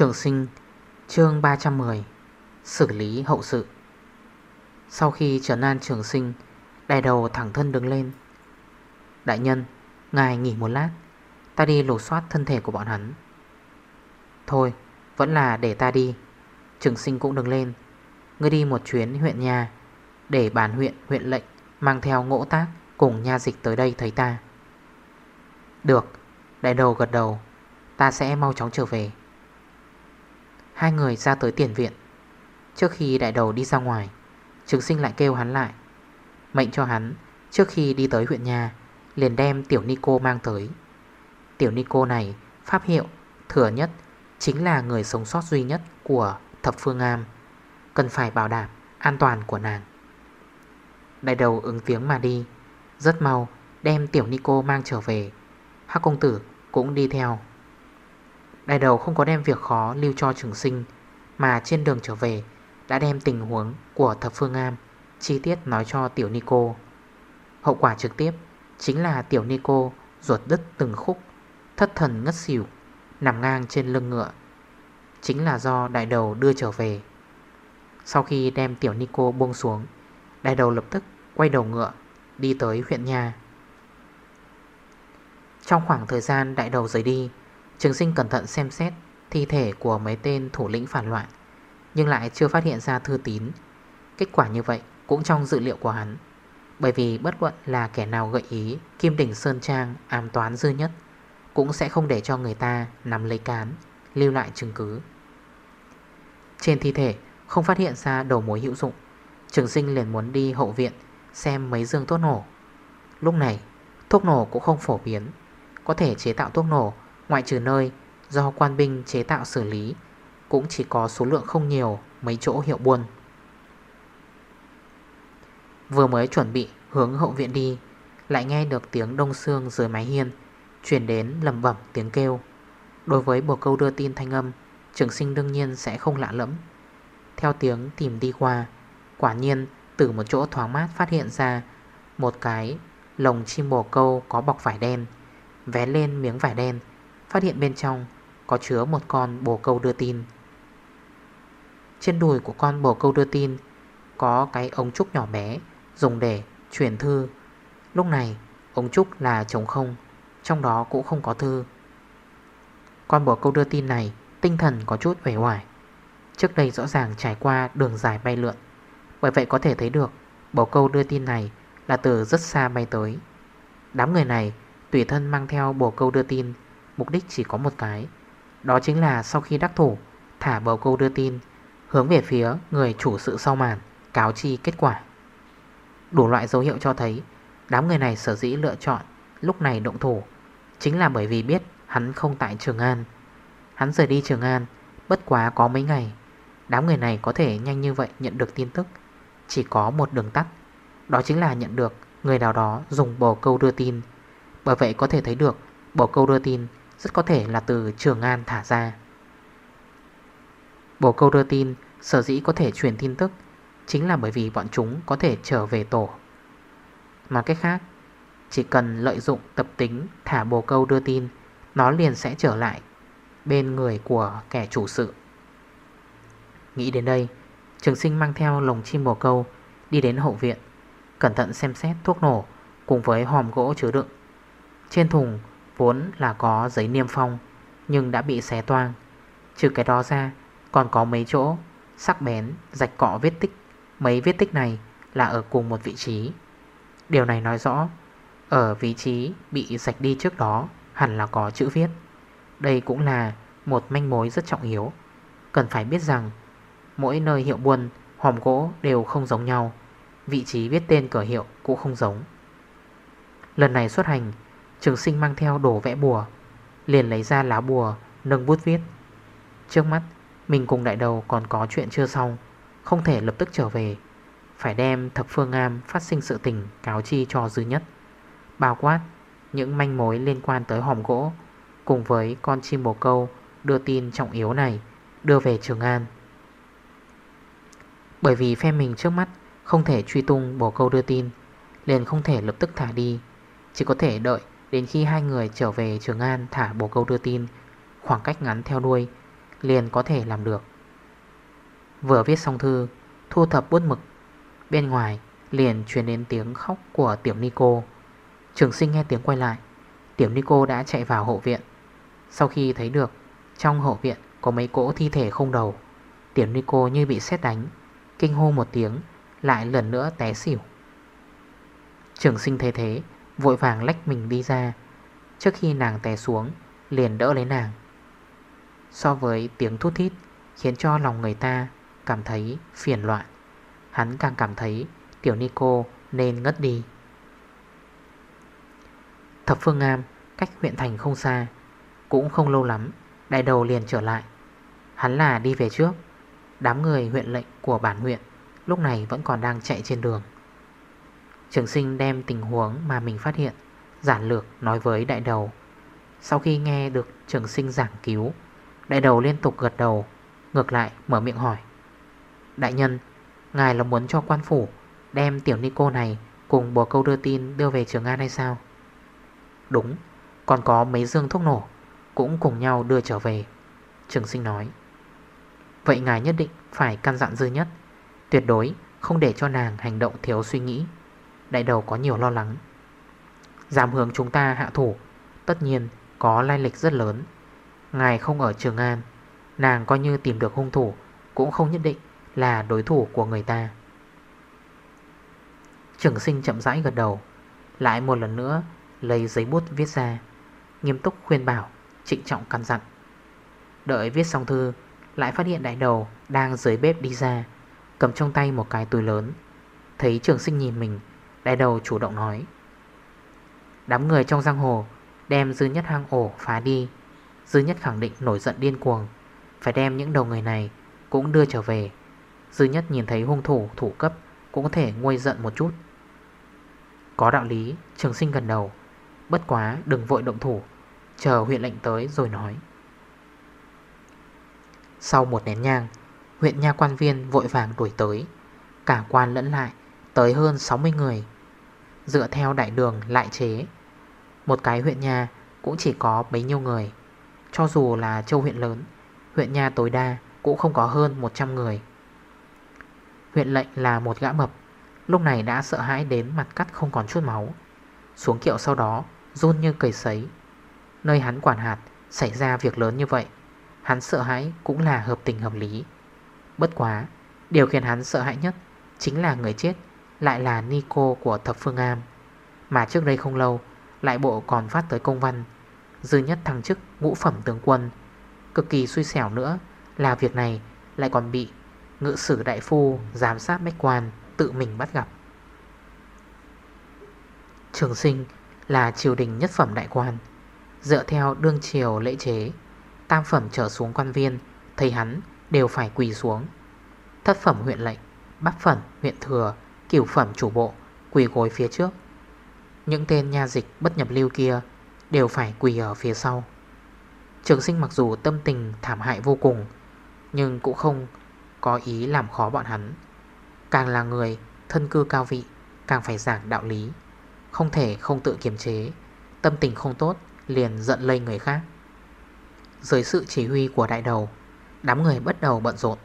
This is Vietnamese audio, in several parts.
Trường sinh, chương 310 Xử lý hậu sự. Sau khi trấn an trường sinh Đại đầu thẳng thân đứng lên. Đại nhân, Ngài nghỉ một lát, Ta đi lột soát thân thể của bọn hắn. Thôi, Vẫn là để ta đi. Trường sinh cũng đứng lên. Ngươi đi một chuyến huyện nhà, Để bản huyện huyện lệnh, Mang theo ngỗ tác cùng nha dịch tới đây thấy ta. Được, Đại đầu gật đầu. Ta sẽ mau chóng trở về. Hai người ra tới tiền viện. Trước khi đại đầu đi ra ngoài, Trường sinh lại kêu hắn lại. Mệnh cho hắn, Trước khi đi tới huyện nhà, Liền đem tiểu Nico mang tới. Tiểu Nico này, Pháp hiệu, Thừa nhất, Chính là người sống sót duy nhất Của thập phương am. Cần phải bảo đảm an toàn của nàng. Đại đầu ứng tiếng mà đi, Rất mau đem tiểu Nico mang trở về. Hắc công tử cũng đi theo. Đại đầu không có đem việc khó lưu cho trường sinh, Mà trên đường trở về, Đã đem tình huống của thập phương am, Chi tiết nói cho tiểu Nico Hậu quả trực tiếp Chính là tiểu Nico ruột đứt từng khúc, Thất thần ngất xỉu, Nằm ngang trên lưng ngựa. Chính là do đại đầu đưa trở về. Sau khi đem tiểu Nico buông xuống, Đại đầu lập tức quay đầu ngựa, Đi tới huyện nhà. Trong khoảng thời gian đại đầu rời đi Trường sinh cẩn thận xem xét thi thể của mấy tên thủ lĩnh phản loạn, Nhưng lại chưa phát hiện ra thư tín. Kết quả như vậy cũng trong dự liệu của hắn, Bởi vì bất luận là kẻ nào gợi ý Kim đỉnh Sơn Trang ám toán dư nhất Cũng sẽ không để cho người ta nắm lấy cán, Lưu lại chứng cứ. Trên thi thể không phát hiện ra đầu mối hữu dụng, Trường sinh liền muốn đi hậu viện Xem mấy dương thuốc nổ. Lúc này, thuốc nổ cũng không phổ biến, Có thể chế tạo thuốc nổ Ngoại trừ nơi do quan binh chế tạo xử lý, Cũng chỉ có số lượng không nhiều, mấy chỗ hiệu buôn. Vừa mới chuẩn bị hướng hậu viện đi, Lại nghe được tiếng đông xương dưới mái hiên Chuyển đến lầm bẩm tiếng kêu. Đối với bồ câu đưa tin thanh âm, Trường sinh đương nhiên sẽ không lạ lẫm. Theo tiếng tìm đi qua, Quả nhiên từ một chỗ thoáng mát phát hiện ra Một cái lồng chim bồ câu có bọc vải đen Vé lên miếng vải đen. Phát hiện bên trong có chứa một con bồ câu đưa tin. Trên đùi của con bồ câu đưa tin Có cái ống trúc nhỏ bé Dùng để chuyển thư. Lúc này, ống trúc là trống không, Trong đó cũng không có thư. Con bồ câu đưa tin này Tinh thần có chút vẻ hoài Trước đây rõ ràng trải qua đường dài bay lượn, Bởi vậy có thể thấy được Bồ câu đưa tin này là từ rất xa bay tới. Đám người này tùy thân mang theo bồ câu đưa tin Mục đích chỉ có một cái. Đó chính là sau khi đắc thủ, Thả bầu câu đưa tin, Hướng về phía người chủ sự sau màn, Cáo chi kết quả. Đủ loại dấu hiệu cho thấy, Đám người này sở dĩ lựa chọn Lúc này động thủ, Chính là bởi vì biết hắn không tại Trường An. Hắn rời đi Trường An, Bất quá có mấy ngày, Đám người này có thể nhanh như vậy nhận được tin tức. Chỉ có một đường tắt, Đó chính là nhận được người nào đó dùng bồ câu đưa tin. Bởi vậy có thể thấy được Bồ câu đưa tin rất có thể là từ Trường An thả ra. Bồ câu đưa tin, Sở dĩ có thể truyền tin tức Chính là bởi vì bọn chúng có thể trở về tổ. Mà cách khác, Chỉ cần lợi dụng tập tính Thả bồ câu đưa tin, Nó liền sẽ trở lại Bên người của kẻ chủ sự. Nghĩ đến đây, Trường sinh mang theo lồng chim bồ câu Đi đến hậu viện, Cẩn thận xem xét thuốc nổ Cùng với hòm gỗ chứa đựng. Trên thùng Vốn là có giấy niêm phong Nhưng đã bị xé toang. Trừ cái đó ra còn có mấy chỗ Sắc bén, rạch cọ vết tích. Mấy vết tích này là ở cùng một vị trí. Điều này nói rõ Ở vị trí bị rạch đi trước đó Hẳn là có chữ viết. Đây cũng là một manh mối rất trọng yếu. Cần phải biết rằng Mỗi nơi hiệu buôn Hòm gỗ đều không giống nhau. Vị trí viết tên cửa hiệu cũng không giống. Lần này xuất hành Trường sinh mang theo đồ vẽ bùa, Liền lấy ra lá bùa, Nâng bút viết. Trước mắt, mình cùng đại đầu còn có chuyện chưa xong, Không thể lập tức trở về. Phải đem thập phương am phát sinh sự tình Cáo chi cho dư nhất. Bao quát những manh mối liên quan tới hòm gỗ, Cùng với con chim bồ câu Đưa tin trọng yếu này Đưa về Trường An. Bởi vì phe mình trước mắt Không thể truy tung bồ câu đưa tin, Liền không thể lập tức thả đi, Chỉ có thể đợi đến khi hai người trở về Trường An Thả bồ câu đưa tin, Khoảng cách ngắn theo đuôi, Liền có thể làm được. Vừa viết xong thư, Thu thập bút mực, Bên ngoài liền truyền đến tiếng khóc của tiểu Nico. Trường sinh nghe tiếng quay lại, Tiểu Nico đã chạy vào hộ viện. Sau khi thấy được, Trong hộ viện có mấy cỗ thi thể không đầu, Tiểu Nico như bị xét đánh, Kinh hô một tiếng, Lại lần nữa té xỉu. Trường sinh thấy thế Vội vàng lách mình đi ra. Trước khi nàng té xuống, Liền đỡ lấy nàng. So với tiếng thút thít, Khiến cho lòng người ta cảm thấy phiền loạn. Hắn càng cảm thấy Tiểu Nico nên ngất đi. Thập Phương Am, cách huyện thành không xa, Cũng không lâu lắm, Đại đầu liền trở lại. Hắn là đi về trước. Đám người huyện lệnh của bản huyện Lúc này vẫn còn đang chạy trên đường. Trường sinh đem tình huống mà mình phát hiện Giản lược nói với đại đầu. Sau khi nghe được trường sinh giảng cứu, Đại đầu liên tục gật đầu, Ngược lại mở miệng hỏi. Đại nhân, Ngài là muốn cho quan phủ Đem tiểu Nico này Cùng bồ câu đưa tin đưa về Trường An hay sao? Đúng, Còn có mấy dương thuốc nổ Cũng cùng nhau đưa trở về, Trường sinh nói. Vậy ngài nhất định phải căn dặn dư nhất, Tuyệt đối không để cho nàng hành động thiếu suy nghĩ. Đại đầu có nhiều lo lắng. Giảm hướng chúng ta hạ thủ, Tất nhiên có lai lịch rất lớn. Ngài không ở Trường An, Nàng coi như tìm được hung thủ, Cũng không nhất định là đối thủ của người ta. Trường sinh chậm rãi gật đầu, Lại một lần nữa Lấy giấy bút viết ra, Nghiêm túc khuyên bảo, Trịnh trọng căn dặn. Đợi viết xong thư, Lại phát hiện đại đầu đang dưới bếp đi ra, Cầm trong tay một cái túi lớn. Thấy trường sinh nhìn mình Đại đầu chủ động nói. Đám người trong giang hồ Đem dư nhất hang ổ phá đi. Dư nhất khẳng định nổi giận điên cuồng, Phải đem những đầu người này Cũng đưa trở về. Dư nhất nhìn thấy hung thủ thủ cấp Cũng có thể nguôi giận một chút. Có đạo lý, trường sinh gần đầu, Bất quá đừng vội động thủ, Chờ huyện lệnh tới rồi nói. Sau một nén nhang, Huyện nha quan viên vội vàng đuổi tới, Cả quan lẫn lại Tới hơn 60 người. Dựa theo đại đường lại chế, Một cái huyện nha cũng chỉ có bấy nhiêu người. Cho dù là châu huyện lớn, Huyện nha tối đa cũng không có hơn 100 người. Huyện lệnh là một gã mập, Lúc này đã sợ hãi đến mặt cắt không còn chút máu. Xuống kiệu sau đó, Run như cầy sấy. Nơi hắn quản hạt xảy ra việc lớn như vậy, Hắn sợ hãi cũng là hợp tình hợp lý. Bất quá, Điều khiến hắn sợ hãi nhất Chính là người chết lại là Nico của Thập Phương Am. Mà trước đây không lâu, Lại bộ còn phát tới công văn. Dư nhất thăng chức ngũ phẩm tướng quân. Cực kỳ xui xẻo nữa Là việc này lại còn bị Ngự sử đại phu, giám sát bách quan Tự mình bắt gặp. Trường sinh là triều đình nhất phẩm đại quan. Dựa theo đương triều lễ chế, Tam phẩm trở xuống quan viên, Thầy hắn đều phải quỳ xuống. Thất phẩm huyện lệnh Bác phẩm huyện thừa Cửu phẩm chủ bộ, Quỳ gối phía trước. Những tên nha dịch bất nhập lưu kia Đều phải quỳ ở phía sau. Trường sinh mặc dù tâm tình thảm hại vô cùng, Nhưng cũng không có ý làm khó bọn hắn. Càng là người thân cư cao vị, Càng phải giảng đạo lý. Không thể không tự kiềm chế, Tâm tình không tốt liền giận lây người khác. Dưới sự chỉ huy của đại đầu, Đám người bắt đầu bận rộn.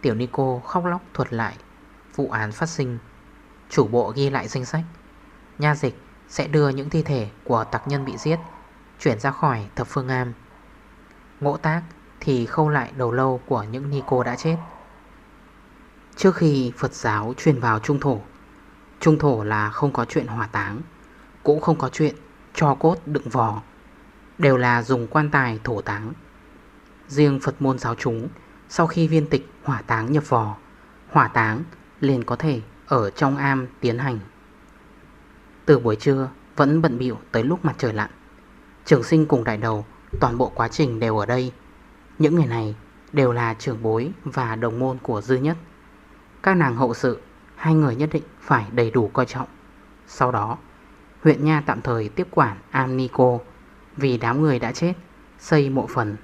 Tiểu Nico khóc lóc thuật lại, Vụ án phát sinh Chủ bộ ghi lại danh sách. Nha dịch sẽ đưa những thi thể của tặc nhân bị giết Chuyển ra khỏi thập phương am. Ngộ tác thì khâu lại đầu lâu của những ni cô đã chết. Trước khi Phật giáo truyền vào Trung Thổ Trung Thổ là không có chuyện hỏa táng, Cũng không có chuyện cho cốt đựng vò, Đều là dùng quan tài thổ táng. Riêng Phật môn giáo chúng, Sau khi viên tịch hỏa táng nhập vò, Hỏa táng liền có thể ở trong am tiến hành. Từ buổi trưa, Vẫn bận bịu tới lúc mặt trời lặn. Trường sinh cùng đại đầu, Toàn bộ quá trình đều ở đây. Những người này đều là trưởng bối Và đồng môn của dư nhất. Các nàng hậu sự, Hai người nhất định phải đầy đủ coi trọng. Sau đó, Huyện Nha tạm thời tiếp quản Am Nico Vì đám người đã chết, Xây mộ phần.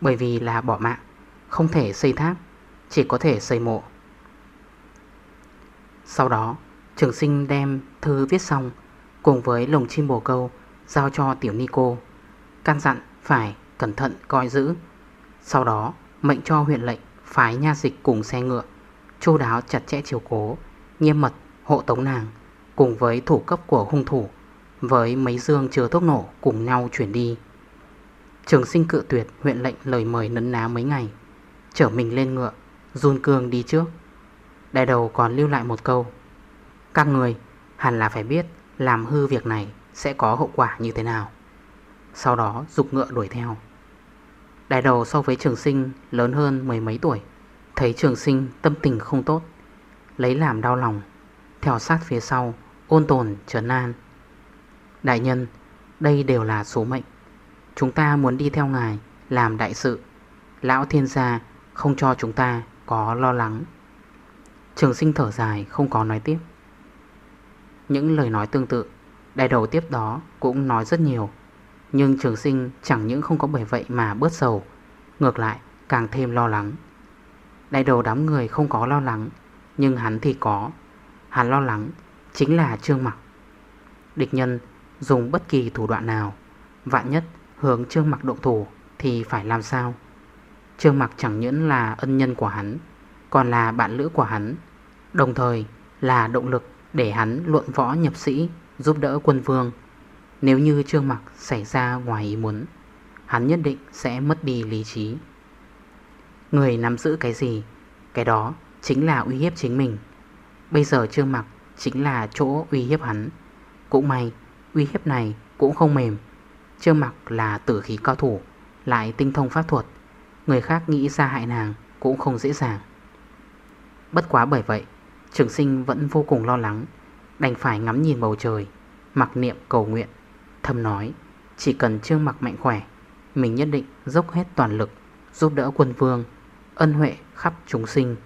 Bởi vì là bỏ mạng, Không thể xây tháp, Chỉ có thể xây mộ. Sau đó, Trường sinh đem thư viết xong, Cùng với lồng chim bồ câu Giao cho tiểu Nico Căn dặn phải cẩn thận coi giữ. Sau đó, mệnh cho huyện lệnh Phái nha dịch cùng xe ngựa, Chu đáo chặt chẽ chiều cố, Nghiêm mật hộ tống nàng, Cùng với thủ cấp của hung thủ, Với mấy dương chứa thuốc nổ cùng nhau chuyển đi. Trường sinh cự tuyệt, huyện lệnh lời mời nấn ná mấy ngày, Chở mình lên ngựa, Run cương đi trước. Đại đầu còn lưu lại một câu. Các người hẳn là phải biết Làm hư việc này sẽ có hậu quả như thế nào. Sau đó dục ngựa đuổi theo. Đại đầu so với trường sinh lớn hơn mười mấy tuổi, Thấy trường sinh tâm tình không tốt, Lấy làm đau lòng, Theo sát phía sau, Ôn tồn, trấn an. Đại nhân, Đây đều là số mệnh. Chúng ta muốn đi theo ngài Làm đại sự. Lão thiên gia không cho chúng ta có lo lắng. Trường sinh thở dài, không có nói tiếp. Những lời nói tương tự, Đại đầu tiếp đó cũng nói rất nhiều. Nhưng trường sinh chẳng những không có bởi vậy mà bớt sầu, Ngược lại càng thêm lo lắng. Đại đầu đám người không có lo lắng, Nhưng hắn thì có. Hắn lo lắng chính là trương mặc. Địch nhân dùng bất kỳ thủ đoạn nào, Vạn nhất hướng trương mặc động thủ Thì phải làm sao? Trương mặc chẳng những là ân nhân của hắn, Còn là bạn lữ của hắn. Đồng thời là động lực để hắn luận võ nhập sĩ, Giúp đỡ quân vương. Nếu như Trương mặc xảy ra ngoài ý muốn, Hắn nhất định sẽ mất đi lý trí. Người nắm giữ cái gì? Cái đó chính là uy hiếp chính mình. Bây giờ Trương mặc chính là chỗ uy hiếp hắn. Cũng may, uy hiếp này cũng không mềm. Trương mặc là tử khí cao thủ, Lại tinh thông pháp thuật. Người khác nghĩ ra hại nàng cũng không dễ dàng. Bất quá bởi vậy Trường sinh vẫn vô cùng lo lắng, Đành phải ngắm nhìn bầu trời, Mặc niệm cầu nguyện, Thầm nói, Chỉ cần trương mặc mạnh khỏe, Mình nhất định dốc hết toàn lực Giúp đỡ quân vương, Ân huệ khắp chúng sinh.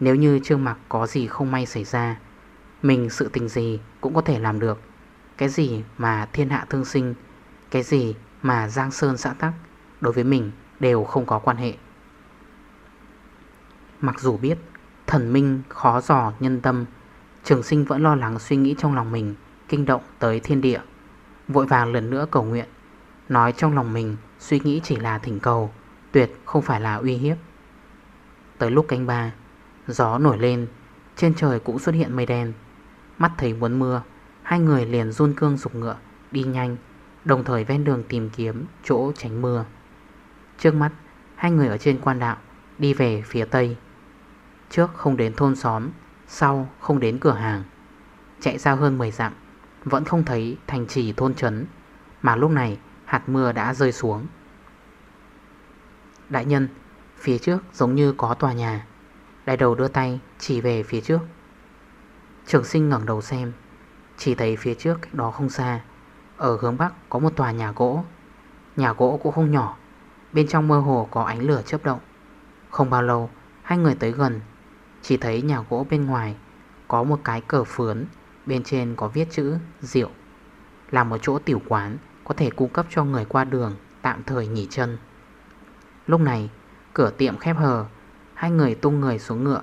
Nếu như trương mặc có gì không may xảy ra, Mình sự tình gì cũng có thể làm được. Cái gì mà thiên hạ thương sinh, Cái gì mà giang sơn xã tắc, Đối với mình đều không có quan hệ. Mặc dù biết thần minh khó dò nhân tâm. Trường sinh vẫn lo lắng suy nghĩ trong lòng mình, Kinh động tới thiên địa. Vội vàng lần nữa cầu nguyện. Nói trong lòng mình, suy nghĩ chỉ là thỉnh cầu, Tuyệt không phải là uy hiếp. Tới lúc canh ba, Gió nổi lên, Trên trời cũng xuất hiện mây đen. Mắt thấy muốn mưa, Hai người liền run cương dục ngựa, Đi nhanh, Đồng thời ven đường tìm kiếm chỗ tránh mưa. Trước mắt, Hai người ở trên quan đạo, Đi về phía tây. Trước không đến thôn xóm, Sau không đến cửa hàng. Chạy ra hơn 10 dặm, Vẫn không thấy thành trì thôn trấn, Mà lúc này hạt mưa đã rơi xuống. Đại nhân, Phía trước giống như có tòa nhà. Đại đầu đưa tay chỉ về phía trước. Trường sinh ngẩn đầu xem, Chỉ thấy phía trước cách đó không xa. Ở hướng bắc có một tòa nhà gỗ. Nhà gỗ cũng không nhỏ, Bên trong mơ hồ có ánh lửa chớp động. Không bao lâu, Hai người tới gần chỉ thấy nhà gỗ bên ngoài Có một cái cờ phướn, Bên trên có viết chữ rượu. Là một chỗ tiểu quán, Có thể cung cấp cho người qua đường, Tạm thời nghỉ chân. Lúc này, cửa tiệm khép hờ, Hai người tung người xuống ngựa.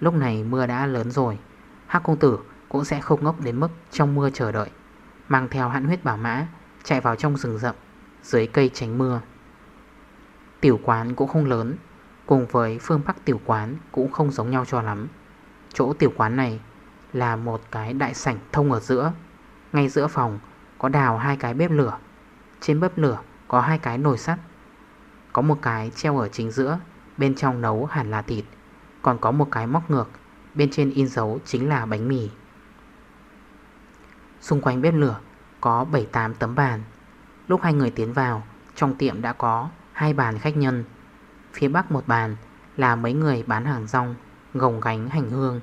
Lúc này mưa đã lớn rồi, Hắc công tử cũng sẽ không ngốc đến mức Trong mưa chờ đợi. Mang theo hãn huyết bảo mã, Chạy vào trong rừng rậm, Dưới cây tránh mưa. Tiểu quán cũng không lớn Cùng với phương Bắc tiểu quán cũng không giống nhau cho lắm. Chỗ tiểu quán này là một cái đại sảnh thông ở giữa. Ngay giữa phòng có đào hai cái bếp lửa. Trên bếp lửa có hai cái nồi sắt. Có một cái treo ở chính giữa, Bên trong nấu hẳn là thịt. Còn có một cái móc ngược, Bên trên in dấu chính là bánh mì. Xung quanh bếp lửa có 7-8 tấm bàn. Lúc hai người tiến vào, Trong tiệm đã có hai bàn khách nhân. Phía bắc một bàn là mấy người bán hàng rong, Gồng gánh hành hương.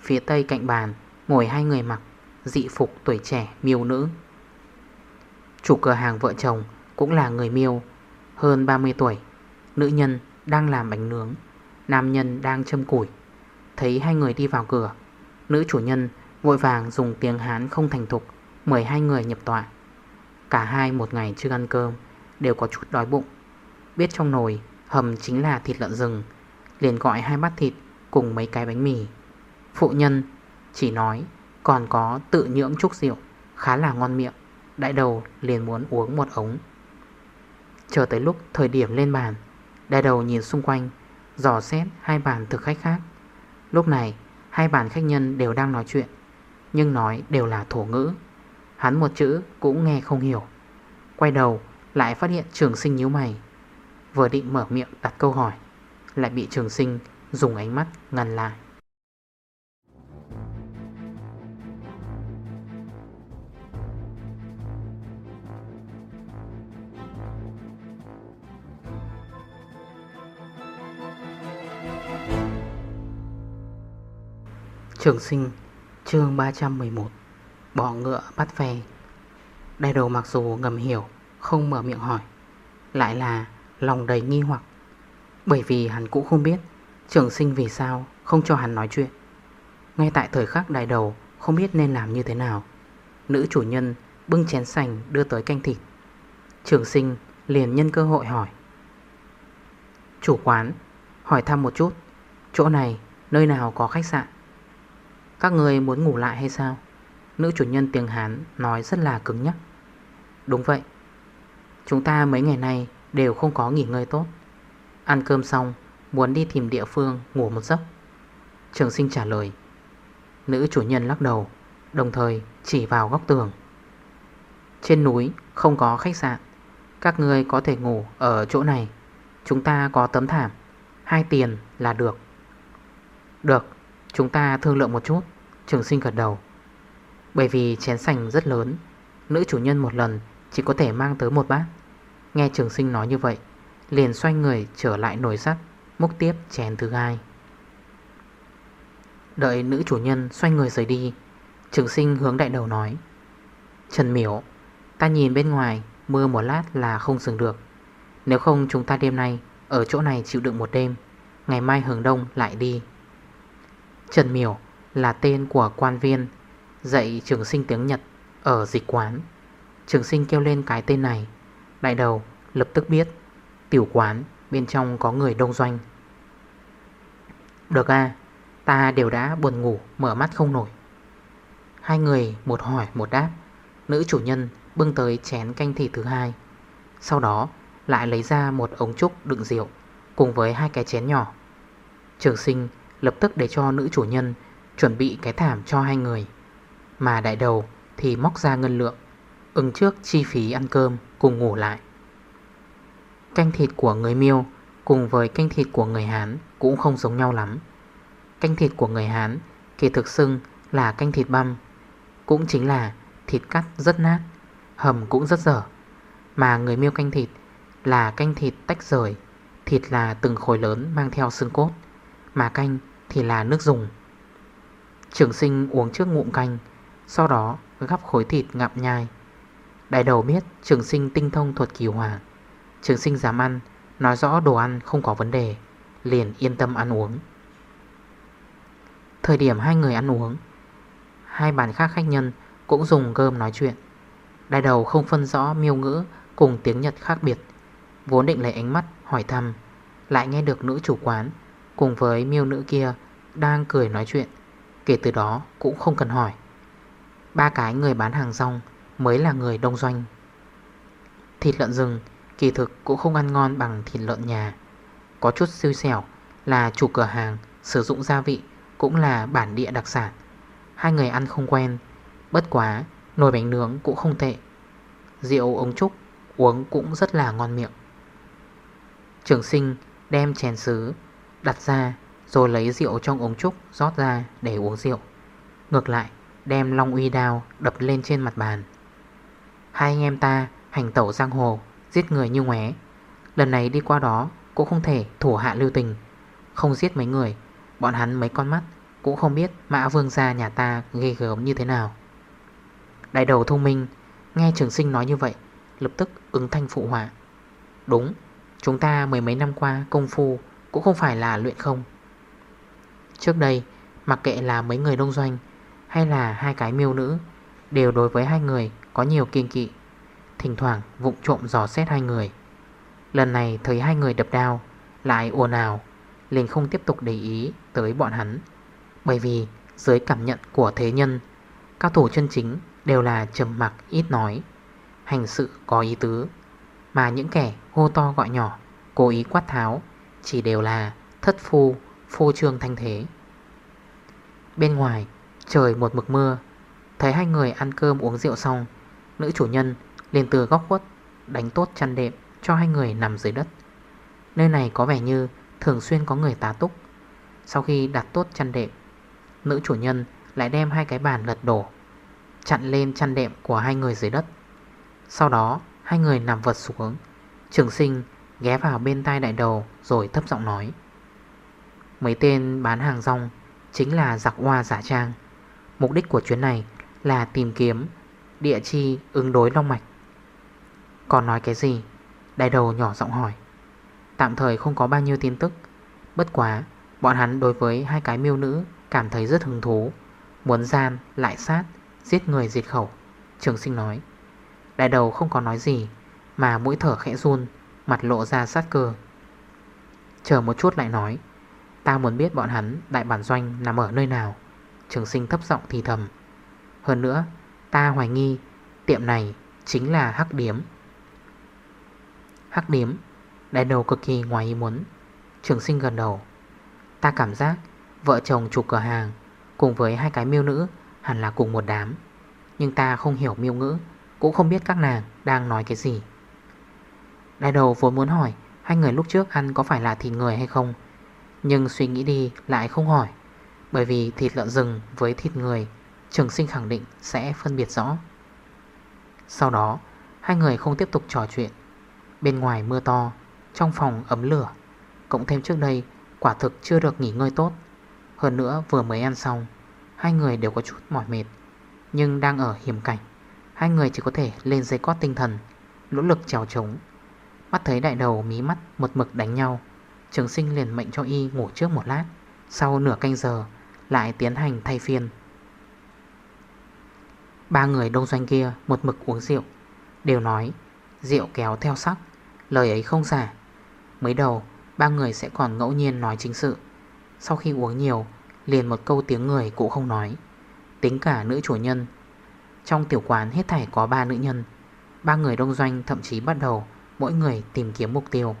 Phía tây cạnh bàn ngồi hai người mặc Dị phục tuổi trẻ miêu nữ. Chủ cửa hàng vợ chồng cũng là người miêu, Hơn 30 tuổi. Nữ nhân đang làm bánh nướng, Nam nhân đang châm củi. Thấy hai người đi vào cửa, Nữ chủ nhân vội vàng dùng tiếng Hán không thành thục Mời hai người nhập tọa. Cả hai một ngày chưa ăn cơm Đều có chút đói bụng. Biết trong nồi hầm chính là thịt lợn rừng. Liền gọi hai bát thịt Cùng mấy cái bánh mì. Phụ nhân chỉ nói, Còn có tự nhưỡng chút rượu, Khá là ngon miệng. Đại đầu liền muốn uống một ống. Chờ tới lúc thời điểm lên bàn, Đại đầu nhìn xung quanh Giò xét hai bàn thực khách khác. Lúc này, hai bàn khách nhân đều đang nói chuyện, Nhưng nói đều là thổ ngữ. Hắn một chữ cũng nghe không hiểu. Quay đầu lại phát hiện trường sinh nhíu mày. Vừa định mở miệng đặt câu hỏi, Lại bị trường sinh dùng ánh mắt ngăn lại. Trường sinh, chương 311 Bỏ ngựa bắt về Đại đầu mặc dù ngầm hiểu, Không mở miệng hỏi, Lại là lòng đầy nghi hoặc. Bởi vì hắn cũng không biết Trường sinh vì sao không cho hắn nói chuyện. Ngay tại thời khắc đại đầu, Không biết nên làm như thế nào, Nữ chủ nhân bưng chén sành đưa tới canh thịt. Trường sinh liền nhân cơ hội hỏi. Chủ quán, Hỏi thăm một chút, Chỗ này nơi nào có khách sạn? Các người muốn ngủ lại hay sao? Nữ chủ nhân tiếng Hán nói rất là cứng nhắc. Đúng vậy. Chúng ta mấy ngày nay đều không có nghỉ ngơi tốt. Ăn cơm xong, Muốn đi tìm địa phương ngủ một giấc. Trường sinh trả lời. Nữ chủ nhân lắc đầu, Đồng thời chỉ vào góc tường. Trên núi không có khách sạn. Các người có thể ngủ ở chỗ này. Chúng ta có tấm thảm. Hai tiền là được. Được, Chúng ta thương lượng một chút. Trường sinh gật đầu. Bởi vì chén sành rất lớn, Nữ chủ nhân một lần chỉ có thể mang tới một bát. Nghe trường sinh nói như vậy, Liền xoay người trở lại nồi sắt, Múc tiếp chén thứ hai. Đợi nữ chủ nhân xoay người rời đi, Trường sinh hướng đại đầu nói, Trần miểu, Ta nhìn bên ngoài, Mưa một lát là không dừng được. Nếu không chúng ta đêm nay Ở chỗ này chịu đựng một đêm, Ngày mai hướng đông lại đi. Trần miểu là tên của quan viên, Dạy trường sinh tiếng Nhật Ở dịch quán. Trường sinh kêu lên cái tên này Đại đầu, lập tức biết, Tiểu quán bên trong có người đông doanh. Được à Ta đều đã buồn ngủ, Mở mắt không nổi. Hai người một hỏi, một đáp. Nữ chủ nhân bưng tới chén canh thịt thứ hai. Sau đó, lại lấy ra một ống trúc đựng rượu, Cùng với hai cái chén nhỏ. Trường sinh lập tức để cho nữ chủ nhân Chuẩn bị cái thảm cho hai người. Mà đại đầu thì móc ra ngân lượng, Ứng trước chi phí ăn cơm cùng ngủ lại. Canh thịt của người miêu cùng với canh thịt của người Hán cũng không giống nhau lắm. Canh thịt của người Hán kỳ thực xưng là canh thịt băm, Cũng chính là thịt cắt rất nát, Hầm cũng rất dở. Mà người miêu canh thịt là canh thịt tách rời, Thịt là từng khối lớn mang theo xương cốt, Mà canh thì là nước dùng. Trường sinh uống trước ngụm canh, Sau đó gắp khối thịt ngậm nhai Đại đầu biết trường sinh tinh thông thuật kỳ hòa. Trường sinh dám ăn, Nói rõ đồ ăn không có vấn đề, Liền yên tâm ăn uống. Thời điểm hai người ăn uống, Hai bàn khác khách nhân Cũng dùng gơm nói chuyện. Đại đầu không phân rõ miêu ngữ Cùng tiếng Nhật khác biệt, Vốn định lấy ánh mắt hỏi thăm, Lại nghe được nữ chủ quán Cùng với miêu nữ kia Đang cười nói chuyện, Kể từ đó cũng không cần hỏi. Ba cái người bán hàng rong Mới là người đông doanh. Thịt lợn rừng Kỳ thực cũng không ăn ngon bằng thịt lợn nhà. Có chút siêu xẻo Là chủ cửa hàng Sử dụng gia vị Cũng là bản địa đặc sản. Hai người ăn không quen, Bất quá Nồi bánh nướng cũng không tệ. Rượu ống trúc Uống cũng rất là ngon miệng. Trường sinh đem chén sứ Đặt ra Rồi lấy rượu trong ống trúc rót ra để uống rượu. Ngược lại, Đem long uy đao đập lên trên mặt bàn. Hai anh em ta hành tẩu giang hồ, Giết người như ngoé. Lần này đi qua đó, cũng không thể thủ hạ lưu tình. Không giết mấy người, Bọn hắn mấy con mắt Cũng không biết mã vương gia nhà ta ghê gớm như thế nào. Đại đầu thông minh, Nghe trường sinh nói như vậy, lập tức ứng thanh phụ họa. Đúng, Chúng ta mười mấy năm qua công phu Cũng không phải là luyện không. Trước đây, Mặc kệ là mấy người đông doanh Hay là hai cái miêu nữ, Đều đối với hai người có nhiều kiên kỵ. Thỉnh thoảng vụng trộm giò xét hai người. Lần này thấy hai người đập đao, Lại ồn ào, liền không tiếp tục để ý tới bọn hắn. Bởi vì dưới cảm nhận của thế nhân Cao thủ chân chính đều là trầm mặc ít nói, Hành sự có ý tứ. Mà những kẻ hô to gọi nhỏ, Cố ý quát tháo, Chỉ đều là thất phu, Phô trương thanh thế. Bên ngoài trời một mực mưa, Thấy hai người ăn cơm uống rượu xong Nữ chủ nhân liền từ góc khuất Đánh tốt chăn đệm cho hai người nằm dưới đất. Nơi này có vẻ như Thường xuyên có người tá túc. Sau khi đặt tốt chăn đệm, Nữ chủ nhân lại đem hai cái bàn lật đổ, Chặn lên chăn đệm của hai người dưới đất. Sau đó, hai người nằm vật xuống, Trường sinh ghé vào bên tai đại đầu Rồi thấp giọng nói, Mấy tên bán hàng rong Chính là giặc hoa giả trang. Mục đích của chuyến này là tìm kiếm Địa chi ứng đối long mạch. Còn nói cái gì? Đại đầu nhỏ giọng hỏi. Tạm thời không có bao nhiêu tin tức. Bất quá, Bọn hắn đối với hai cái miêu nữ Cảm thấy rất hứng thú. Muốn gian, lại sát, Giết người diệt khẩu. Trường sinh nói. Đại đầu không có nói gì, Mà mũi thở khẽ run, Mặt lộ ra sát cơ. Chờ một chút lại nói. Ta muốn biết bọn hắn đại bản doanh nằm ở nơi nào. Trường sinh thấp giọng thì thầm. Hơn nữa Ta hoài nghi, Tiệm này chính là hắc điếm. Hắc điếm, Đại đầu cực kỳ ngoài ý muốn. Trường sinh gần đầu, Ta cảm giác vợ chồng chủ cửa hàng Cùng với hai cái miêu nữ Hẳn là cùng một đám. Nhưng ta không hiểu miêu ngữ, Cũng không biết các nàng đang nói cái gì. Đại đầu vốn muốn hỏi, Hai người lúc trước ăn có phải là thịt người hay không? Nhưng suy nghĩ đi lại không hỏi, Bởi vì thịt lợn rừng với thịt người Trường sinh khẳng định sẽ phân biệt rõ. Sau đó, Hai người không tiếp tục trò chuyện. Bên ngoài mưa to, Trong phòng ấm lửa. Cộng thêm trước đây, quả thực chưa được nghỉ ngơi tốt. Hơn nữa, vừa mới ăn xong, Hai người đều có chút mỏi mệt. Nhưng đang ở hiểm cảnh, Hai người chỉ có thể lên dây cót tinh thần, Nỗ lực trèo trống. Mắt thấy đại đầu mí mắt một mực đánh nhau, Trường sinh liền mệnh cho y ngủ trước một lát. Sau nửa canh giờ, Lại tiến hành thay phiên. Ba người đông doanh kia một mực uống rượu, Đều nói, Rượu kéo theo sắc, Lời ấy không giả. Mới đầu, ba người sẽ còn ngẫu nhiên nói chính sự. Sau khi uống nhiều, Liền một câu tiếng người cũng không nói. Tính cả nữ chủ nhân, Trong tiểu quán hết thảy có ba nữ nhân, Ba người đông doanh thậm chí bắt đầu Mỗi người tìm kiếm mục tiêu.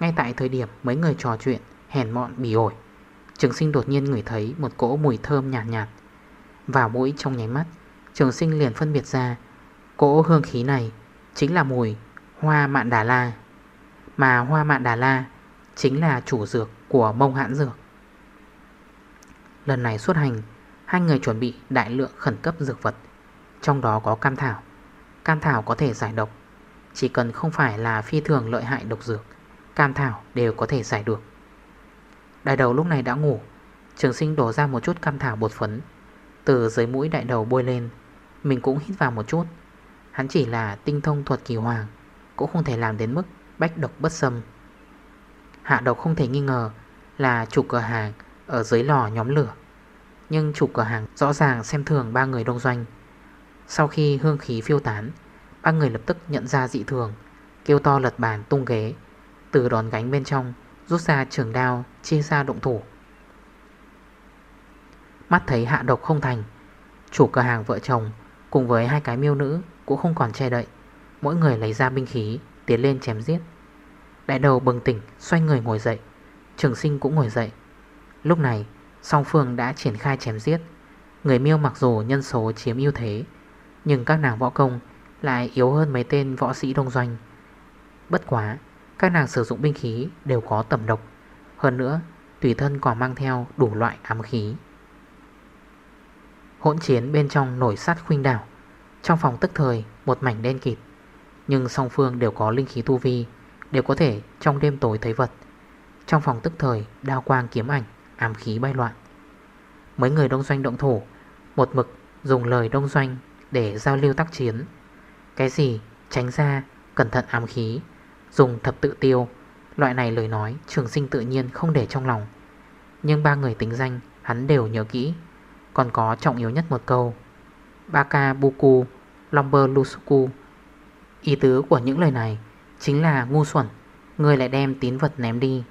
Ngay tại thời điểm mấy người trò chuyện, Hèn mọn bỉ ổi, Trường sinh đột nhiên ngửi thấy một cỗ mùi thơm nhạt nhạt. Vào mũi trong nháy mắt. Trường sinh liền phân biệt ra, Cỗ hương khí này Chính là mùi hoa mạn đà la. Mà hoa mạn đà la Chính là chủ dược của mông hãn dược. Lần này xuất hành, Hai người chuẩn bị đại lượng khẩn cấp dược vật, Trong đó có cam thảo. Cam thảo có thể giải độc, Chỉ cần không phải là phi thường lợi hại độc dược, Cam thảo đều có thể giải được. Đại đầu lúc này đã ngủ, Trường sinh đổ ra một chút cam thảo bột phấn. Từ dưới mũi đại đầu bôi lên, Mình cũng hít vào một chút. Hắn chỉ là tinh thông thuật kỳ hoàng, Cũng không thể làm đến mức bách độc bất xâm. Hạ độc không thể nghi ngờ Là chủ cửa hàng Ở dưới lò nhóm lửa. Nhưng chủ cửa hàng rõ ràng xem thường ba người đông doanh. Sau khi hương khí phiêu tán, Ba người lập tức nhận ra dị thường, Kêu to lật bàn tung ghế, Từ đòn gánh bên trong Rút ra trường đao, chia ra động thủ. Mắt thấy hạ độc không thành, Chủ cửa hàng vợ chồng Cùng với hai cái miêu nữ Cũng không còn che đậy. Mỗi người lấy ra binh khí, Tiến lên chém giết. Đại đầu bừng tỉnh, xoay người ngồi dậy. Trường sinh cũng ngồi dậy. Lúc này, song phương đã triển khai chém giết. Người miêu mặc dù nhân số chiếm ưu thế, Nhưng các nàng võ công Lại yếu hơn mấy tên võ sĩ đông doanh. Bất quá, Các nàng sử dụng binh khí đều có tầm độc. Hơn nữa, Tùy thân còn mang theo đủ loại ám khí. Hỗn chiến bên trong nổi sát khuynh đảo. Trong phòng tức thời, một mảnh đen kịt. Nhưng song phương đều có linh khí tu vi, Đều có thể trong đêm tối thấy vật. Trong phòng tức thời, đao quang kiếm ảnh, Ám khí bay loạn. Mấy người đông doanh động thủ, Một mực dùng lời đông doanh Để giao lưu tác chiến. Cái gì? Tránh ra, Cẩn thận ám khí, Dùng thập tự tiêu. Loại này lời nói, trường sinh tự nhiên không để trong lòng. Nhưng ba người tính danh, Hắn đều nhớ kỹ. Còn có trọng yếu nhất một câu. Baka Buku Lomber Lusuku Ý tứ của những lời này Chính là ngu xuẩn, Người lại đem tín vật ném đi.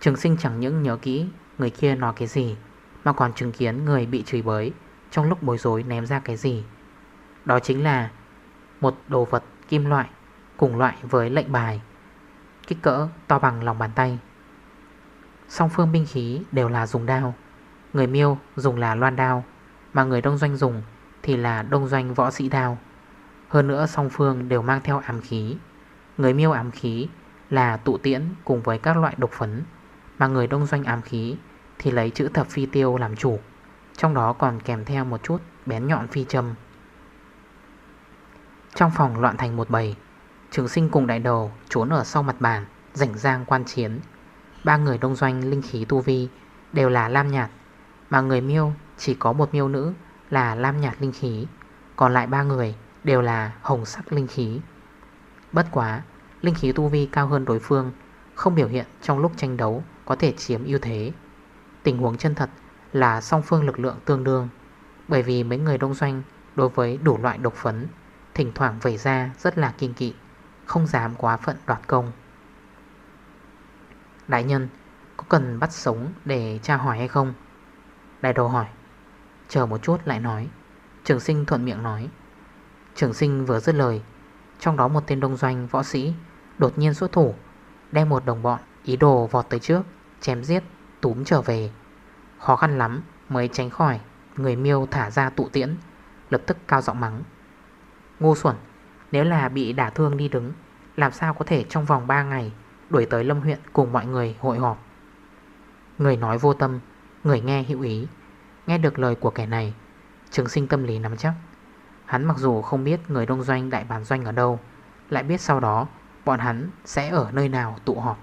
Trường sinh chẳng những nhớ kỹ Người kia nói cái gì, Mà còn chứng kiến người bị chửi bới Trong lúc bối rối ném ra cái gì. Đó chính là Một đồ vật kim loại Cùng loại với lệnh bài, Kích cỡ to bằng lòng bàn tay. Song phương binh khí đều là dùng đao. Người miêu dùng là loan đao, Mà người đông doanh dùng Thì là đông doanh võ sĩ đao. Hơn nữa song phương đều mang theo ám khí. Người miêu ám khí là tụ tiễn cùng với các loại độc phấn, Mà người đông doanh ám khí thì lấy chữ thập phi tiêu làm chủ, Trong đó còn kèm theo một chút bén nhọn phi châm. Trong phòng loạn thành một bầy, Trường sinh cùng đại đầu trốn ở sau mặt bàn, Rảnh rang quan chiến. Ba người đông doanh linh khí tu vi Đều là lam nhạt mà người miêu chỉ có một miêu nữ Là lam nhạt linh khí, Còn lại ba người đều là hồng sắc linh khí. Bất quá, Linh khí tu vi cao hơn đối phương, Không biểu hiện trong lúc tranh đấu Có thể chiếm ưu thế. Tình huống chân thật là song phương lực lượng tương đương, Bởi vì mấy người đông doanh Đối với đủ loại độc phấn, Thỉnh thoảng vẩy ra rất là kinh kỵ, Không dám quá phận đoạt công. Đại nhân, Có cần bắt sống để tra hỏi hay không? Đại đầu hỏi. Chờ một chút lại nói. Trường sinh thuận miệng nói. Trường sinh vừa dứt lời, Trong đó một tên đông doanh võ sĩ Đột nhiên xuất thủ, Đem một đồng bọn, ý đồ vọt tới trước, Chém giết, túm trở về. Khó khăn lắm mới tránh khỏi, Người miêu thả ra tụ tiễn, Lập tức cao giọng mắng. Ngu xuẩn, Nếu là bị đả thương đi đứng, Làm sao có thể trong vòng 3 ngày Đuổi tới Lâm huyện cùng mọi người hội họp? Người nói vô tâm Người nghe hữu ý. Nghe được lời của kẻ này, Trường sinh tâm lý nắm chắc. Hắn mặc dù không biết người đông doanh đại bản doanh ở đâu, Lại biết sau đó bọn hắn sẽ ở nơi nào tụ họp.